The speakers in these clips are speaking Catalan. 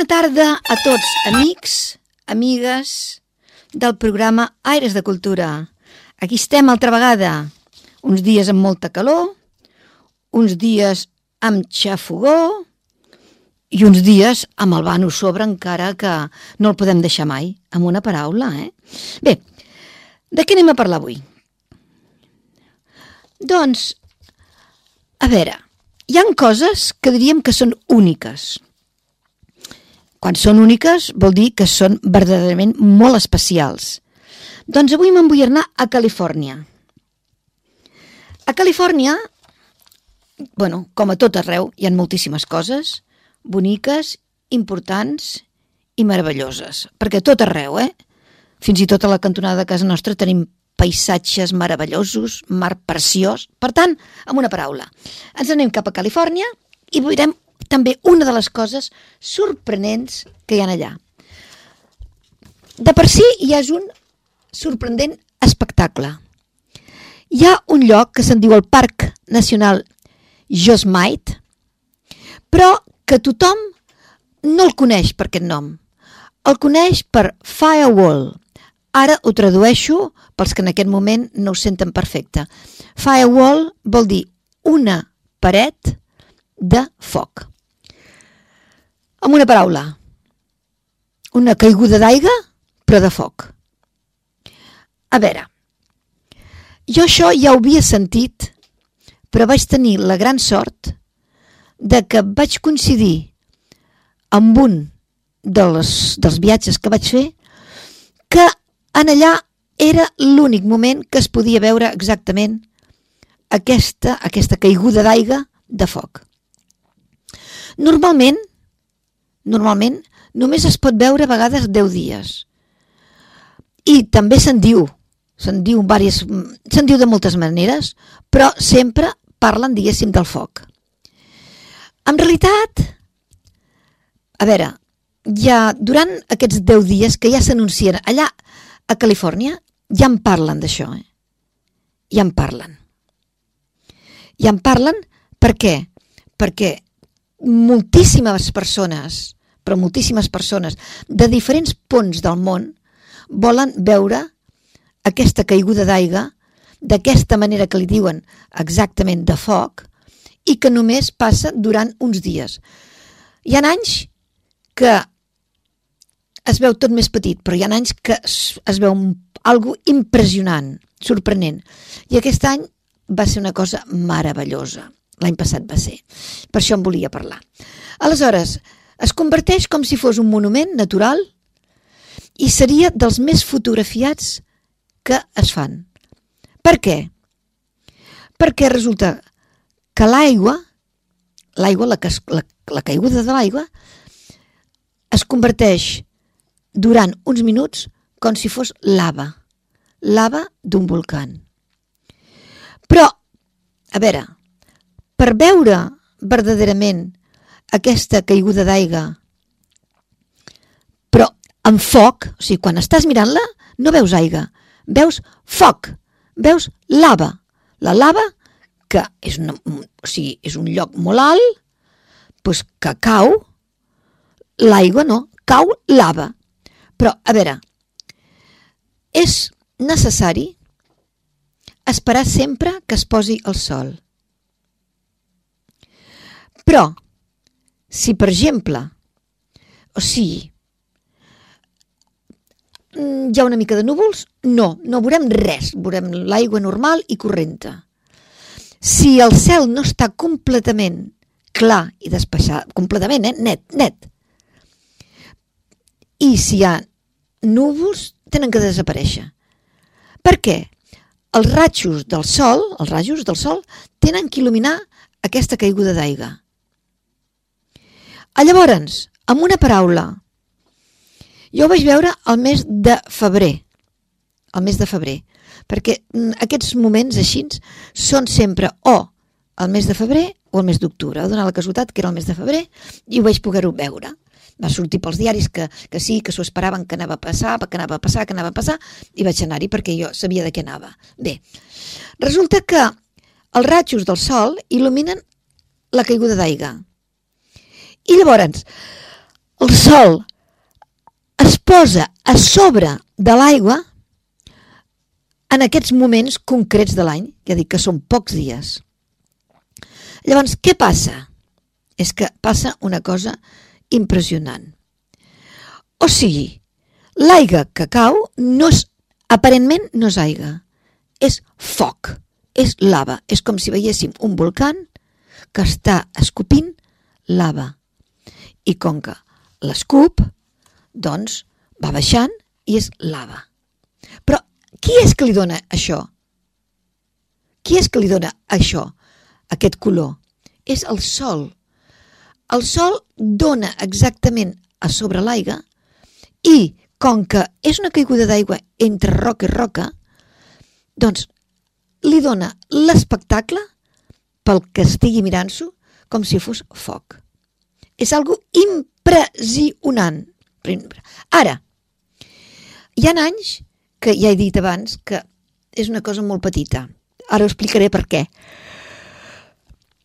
Bona tarda a tots, amics, amigues del programa Aires de Cultura. Aquí estem altra vegada, uns dies amb molta calor, uns dies amb xafogó i uns dies amb el vano sobre encara que no el podem deixar mai, amb una paraula, eh? Bé, de què anem a parlar avui? Doncs, a veure, hi han coses que diríem que són úniques. Quan són úniques vol dir que són verdaderament molt especials. Doncs avui me'n vull anar a Califòrnia. A Califòrnia, bueno, com a tot arreu, hi ha moltíssimes coses boniques, importants i meravelloses. Perquè tot arreu, eh? Fins i tot a la cantonada de casa nostra tenim paisatges meravellosos, mar preciós. Per tant, amb una paraula, ens anem cap a Califòrnia i veurem també una de les coses sorprenents que hi ha allà. De per si ja és un sorprenent espectacle. Hi ha un lloc que se'n diu el Parc Nacional Yosemite, però que tothom no el coneix per aquest nom. El coneix per Firewall. Ara ho tradueixo pels que en aquest moment no ho senten perfecte. Firewall vol dir una paret de foc. Amb una paraula. Una caiguda d'aigua, però de foc. A veure, jo això ja ho havia sentit, però vaig tenir la gran sort de que vaig coincidir amb un dels, dels viatges que vaig fer que en allà era l'únic moment que es podia veure exactament aquesta, aquesta caiguda d'aigua de foc. Normalment, normalment, només es pot veure a vegades 10 dies. I també se'n diu, se'n diu, se'n diu de moltes maneres, però sempre parlen, diguéssim, del foc. En realitat, a veure, ja durant aquests 10 dies que ja s'anuncien allà a Califòrnia, ja en parlen d'això, eh? Ja en parlen. Ja en parlen per què? Perquè moltíssimes persones, però moltíssimes persones de diferents punts del món volen veure aquesta caiguda d'aigua d'aquesta manera que li diuen exactament de foc i que només passa durant uns dies. Hi ha anys que es veu tot més petit, però hi ha anys que es veu algo impressionant, sorprenent. I aquest any va ser una cosa meravellosa. L'any passat va ser. Per això en volia parlar. Aleshores, es converteix com si fos un monument natural i seria dels més fotografiats que es fan. Per què? Perquè resulta que l'aigua, l'aigua, la, la, la caiguda de l'aigua, es converteix durant uns minuts com si fos lava, lava d'un volcán. Però, a veure, per veure verdaderament aquesta caiguda d'aigua, però amb foc, o sigui, quan estàs mirant-la, no veus aigua, veus foc, veus lava. La lava, que és, una, o sigui, és un lloc molt alt, doncs que cau, l'aigua no, cau lava. Però, a veure, és necessari esperar sempre que es posi el sol. Però, si per exemple, o sigui, hi ha una mica de núvols, no, no veurem res, veurem l'aigua normal i correnta. Si el cel no està completament clar i despeixat, completament, eh, net, net, i si hi ha núvols, tenen que desaparèixer. Per què? Els ratxos del sol, els rajos del sol, tenen que il·luminar aquesta caiguda d'aigua. A llavors, amb una paraula, jo ho vaig veure al mes de febrer, al mes de febrer, perquè mm, aquests moments així són sempre o al mes de febrer o al mes d'octubre. Donar la casualitat que era el mes de febrer i ho vaig poder-ho veure. Va sortir pels diaris que, que sí, que s'ho esperaven que anava a passar, que anava a passar, que anava a passar, i vaig anar-hi perquè jo sabia de què anava. Bé, resulta que els ratxos del sol il·luminen la caiguda d'aigua. I llavors, el sol es posa a sobre de l'aigua en aquests moments concrets de l'any, ja dic que són pocs dies. Llavors, què passa? És que passa una cosa impressionant. O sigui, l'aigua que cau no és, aparentment no és aigua, és foc, és lava. És com si veiéssim un volcán que està escopint lava. I com que l'escup, doncs, va baixant i és lava. Però qui és que li dona això? Qui és que li dona això, aquest color? És el sol. El sol dona exactament a sobre l'aigua i, com que és una caiguda d'aigua entre roca i roca, doncs li dona l'espectacle pel que estigui mirant-s'ho com si fos foc. És algo impressionant. Ara, hi ha anys que ja he dit abans que és una cosa molt petita. Ara ho explicaré per què.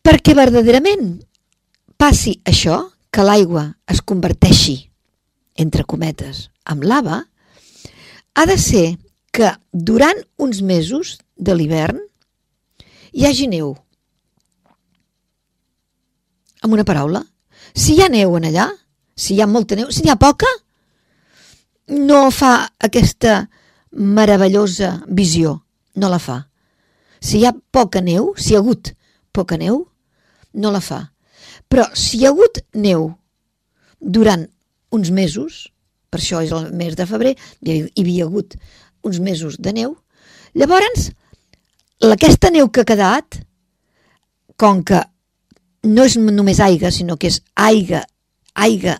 Perquè verdaderament passi això, que l'aigua es converteixi, entre cometes, amb lava, ha de ser que durant uns mesos de l'hivern hi hagi neu. Amb una paraula, si hi ha neu en allà, si hi ha molta neu, si n'hi ha poca, no fa aquesta meravellosa visió, no la fa. Si hi ha poca neu, si hi ha hagut poca neu, no la fa. Però si hi ha hagut neu durant uns mesos, per això és el mes de febrer, hi havia hagut uns mesos de neu, llavors aquesta neu que ha quedat, com que no és només aigua, sinó que és aigua, aigua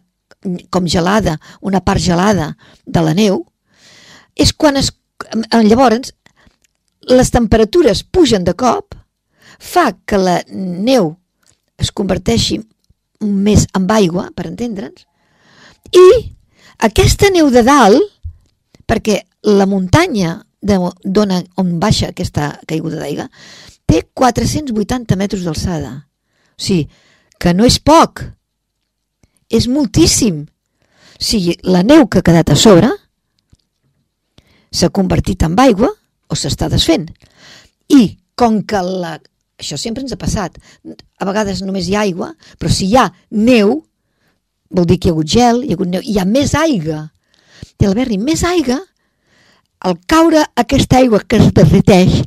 com gelada, una part gelada de la neu, és quan es, llavors les temperatures pugen de cop, fa que la neu es converteixi més en aigua, per entendre'ns, i aquesta neu de dalt, perquè la muntanya d'on on baixa aquesta caiguda d'aigua té 480 metres d'alçada. O sigui, que no és poc, és moltíssim. O sigui, la neu que ha quedat a sobre s'ha convertit en aigua o s'està desfent. I com que la... això sempre ens ha passat, a vegades només hi ha aigua, però si hi ha neu, vol dir que hi ha hagut gel, hi ha hagut neu, hi ha més aigua. I al haver-hi més aigua, al caure aquesta aigua que es derreteix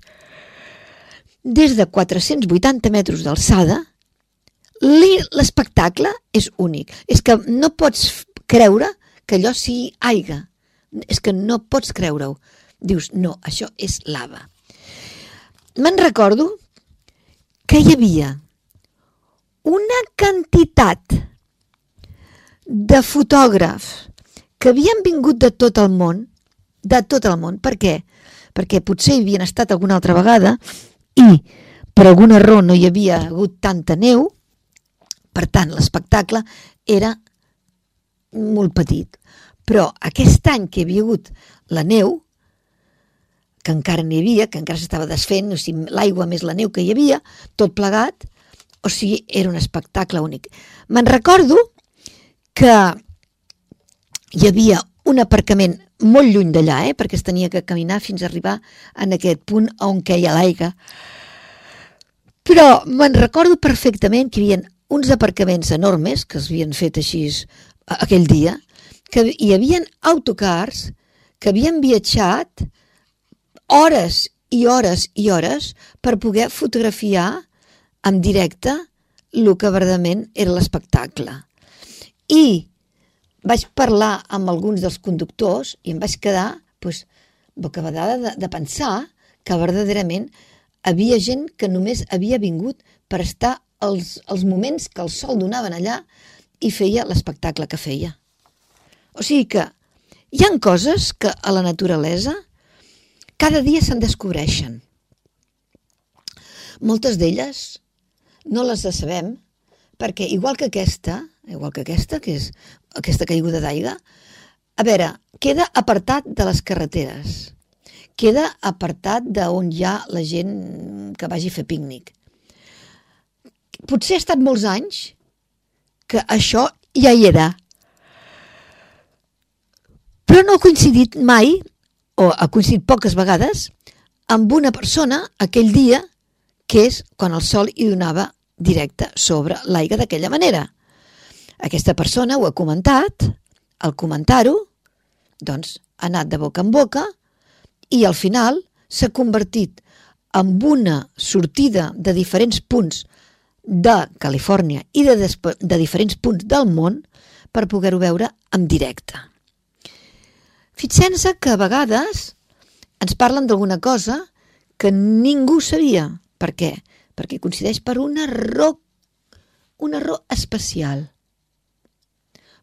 des de 480 metres d'alçada, l'espectacle és únic. És que no pots creure que allò sigui aigua. És que no pots creure-ho. Dius, no, això és lava. Me'n recordo que hi havia una quantitat de fotògrafs que havien vingut de tot el món, de tot el món. Per què? Perquè potser hi havien estat alguna altra vegada i per alguna raó no hi havia hagut tanta neu, per tant, l'espectacle era molt petit. Però aquest any que hi havia hagut la neu, que encara n'hi havia, que encara s'estava desfent, o sigui, l'aigua més la neu que hi havia, tot plegat, o sigui, era un espectacle únic. Me'n recordo que hi havia un aparcament molt lluny d'allà, eh, perquè es tenia que caminar fins a arribar en aquest punt on queia l'aigua. Però me'n recordo perfectament que hi havia uns aparcaments enormes que es havien fet així aquell dia, que hi havien autocars que havien viatjat hores i hores i hores per poder fotografiar en directe el que verdament era l'espectacle. I vaig parlar amb alguns dels conductors i em vaig quedar pues, bocabadada de, de pensar que verdaderament havia gent que només havia vingut per estar els, els moments que el sol donaven allà i feia l'espectacle que feia. O sigui que hi han coses que a la naturalesa cada dia se'n descobreixen. Moltes d'elles no les sabem perquè igual que aquesta, igual que aquesta, que és aquesta caiguda d'aigua, a veure, queda apartat de les carreteres, queda apartat d'on hi ha la gent que vagi a fer pícnic. Potser ha estat molts anys que això ja hi era. Però no ha coincidit mai, o ha coincidit poques vegades, amb una persona aquell dia que és quan el sol hi donava directe sobre l'aigua d'aquella manera. Aquesta persona ho ha comentat, al comentar-ho, doncs ha anat de boca en boca i al final s'ha convertit en una sortida de diferents punts de Califòrnia i de, de diferents punts del món per poder-ho veure en directe. Fixem-se que a vegades ens parlen d'alguna cosa que ningú sabia, per què? Perquè coincideix per un error, un error especial.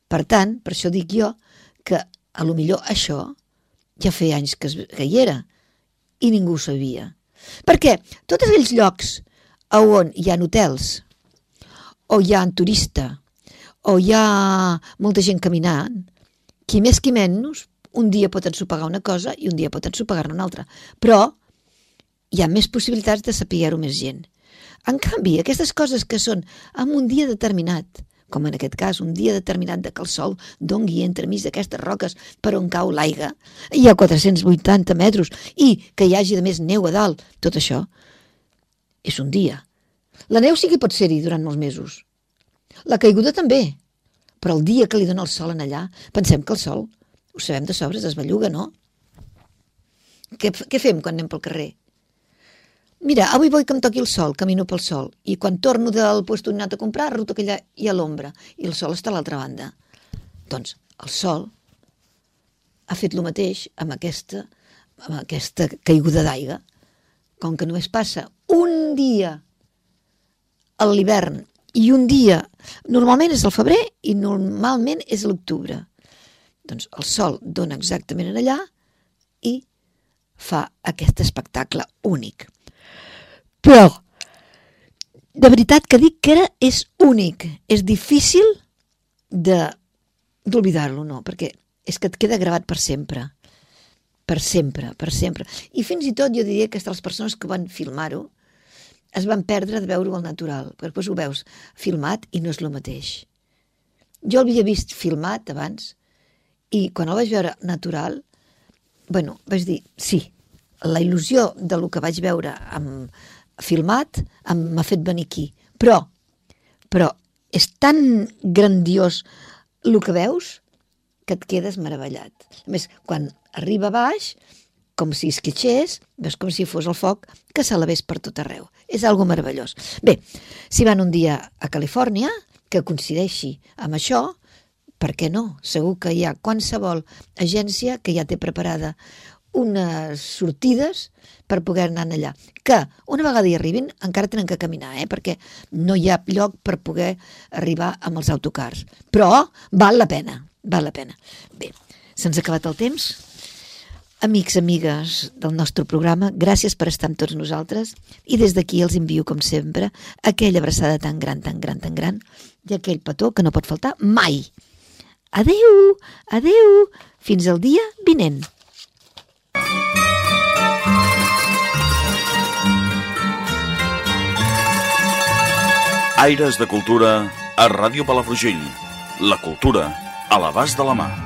Per tant, per això dic jo que a lo millor això ja feia anys que, es, que hi era i ningú ho sabia. Perquè tots aquells llocs on hi ha hotels, o hi ha un turista, o hi ha molta gent caminant, qui més qui menys, un dia pot ensopegar una cosa i un dia pot ensopegar-ne una altra. Però hi ha més possibilitats de saber-ho més gent. En canvi, aquestes coses que són en un dia determinat, com en aquest cas, un dia determinat de que el sol dongui entremig d'aquestes roques per on cau l'aigua, hi ha 480 metres, i que hi hagi de més neu a dalt, tot això és un dia. La neu sí que pot ser-hi durant molts mesos. La caiguda també. Però el dia que li dona el sol en allà, pensem que el sol, ho sabem de sobres, es belluga, no? Què, què fem quan anem pel carrer? Mira, avui vull que em toqui el sol, camino pel sol, i quan torno del puesto on he anat a comprar, resulta que allà hi ha l'ombra, i el sol està a l'altra banda. Doncs el sol ha fet el mateix amb aquesta, amb aquesta caiguda d'aigua. Com que només passa un dia a l'hivern i un dia, normalment és el febrer i normalment és l'octubre. Doncs el sol dona exactament en allà i fa aquest espectacle únic. Però, de veritat que dic que era, és únic, és difícil d'oblidar-lo, no? Perquè és que et queda gravat per sempre. Per sempre, per sempre. I fins i tot jo diria que les persones que van filmar-ho es van perdre de veure-ho al natural, perquè després ho veus filmat i no és el mateix. Jo l'havia vist filmat abans i quan el vaig veure natural, bueno, vaig dir, sí, la il·lusió de lo que vaig veure amb, filmat m'ha fet venir aquí. Però, però és tan grandiós el que veus que et quedes meravellat. A més, quan arriba baix, com si esquitxés, veus com si fos el foc que se la ves per tot arreu. És algo meravellós. Bé, si van un dia a Califòrnia, que coincideixi amb això, per què no? Segur que hi ha qualsevol agència que ja té preparada unes sortides per poder anar allà. Que una vegada hi arribin encara tenen que caminar, eh? perquè no hi ha lloc per poder arribar amb els autocars. Però val la pena, val la pena. Bé, se'ns ha acabat el temps. Amics, amigues del nostre programa, gràcies per estar amb tots nosaltres i des d'aquí els envio, com sempre, aquella abraçada tan gran, tan gran, tan gran i aquell petó que no pot faltar mai. Adeu, adeu, fins al dia vinent. Aires de Cultura a Ràdio Palafrugell. La cultura a l'abast de la mà.